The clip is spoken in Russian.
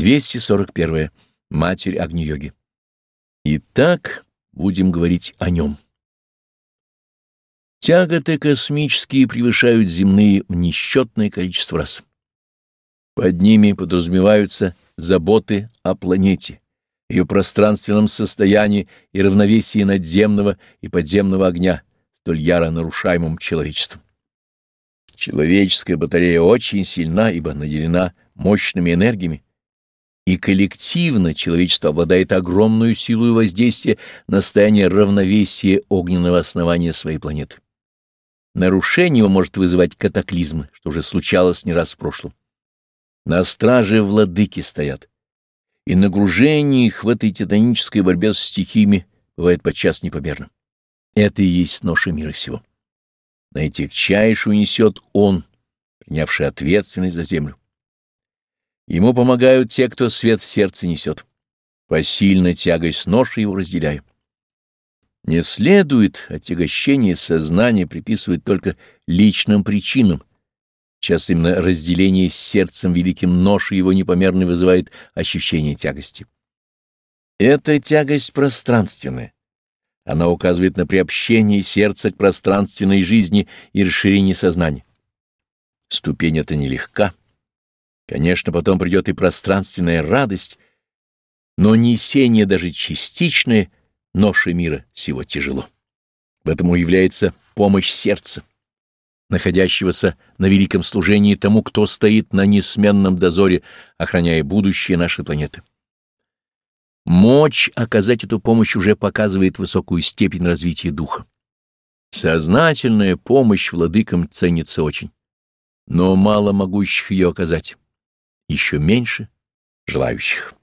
241. Матерь Агни-йоги. Итак, будем говорить о нем. Тяготы космические превышают земные в несчетное количество раз. Под ними подразумеваются заботы о планете, ее пространственном состоянии и равновесии надземного и подземного огня, столь яро нарушаемым человечеством. Человеческая батарея очень сильна, ибо наделена мощными энергиями, и коллективно человечество обладает огромной силой воздействия на состояние равновесия огненного основания своей планеты. Нарушение его может вызывать катаклизмы, что уже случалось не раз в прошлом. На страже владыки стоят, и нагружение их в этой титанической борьбе с стихиями бывает подчас непомерным. Это и есть ноша мира сего. Наитягчайшую несет он, принявший ответственность за землю. Ему помогают те, кто свет в сердце несет. Посильно тягой с ношей его разделяю. Не следует отягощение сознания приписывать только личным причинам. Часто именно разделение с сердцем великим ноши его непомерно вызывает ощущение тягости. Это тягость пространственная. Она указывает на приобщение сердца к пространственной жизни и расширение сознания. Ступень эта нелегка. Конечно, потом придет и пространственная радость, но несение даже частичное ноши мира всего тяжело. В этом является помощь сердца, находящегося на великом служении тому, кто стоит на несменном дозоре, охраняя будущее нашей планеты. Мощь оказать эту помощь уже показывает высокую степень развития духа. Сознательная помощь владыкам ценится очень, но мало могущих ее оказать, еще меньше желающих.